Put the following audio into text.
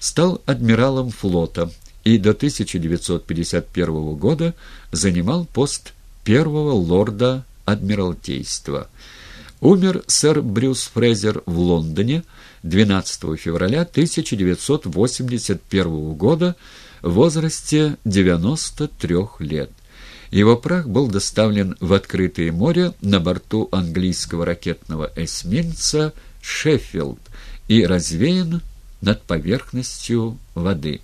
стал адмиралом флота и до 1951 года занимал пост первого лорда Адмиралтейства. Умер сэр Брюс Фрезер в Лондоне 12 февраля 1981 года в возрасте 93 лет. Его прах был доставлен в открытое море на борту английского ракетного эсминца «Шеффилд» и развеян над поверхностью воды.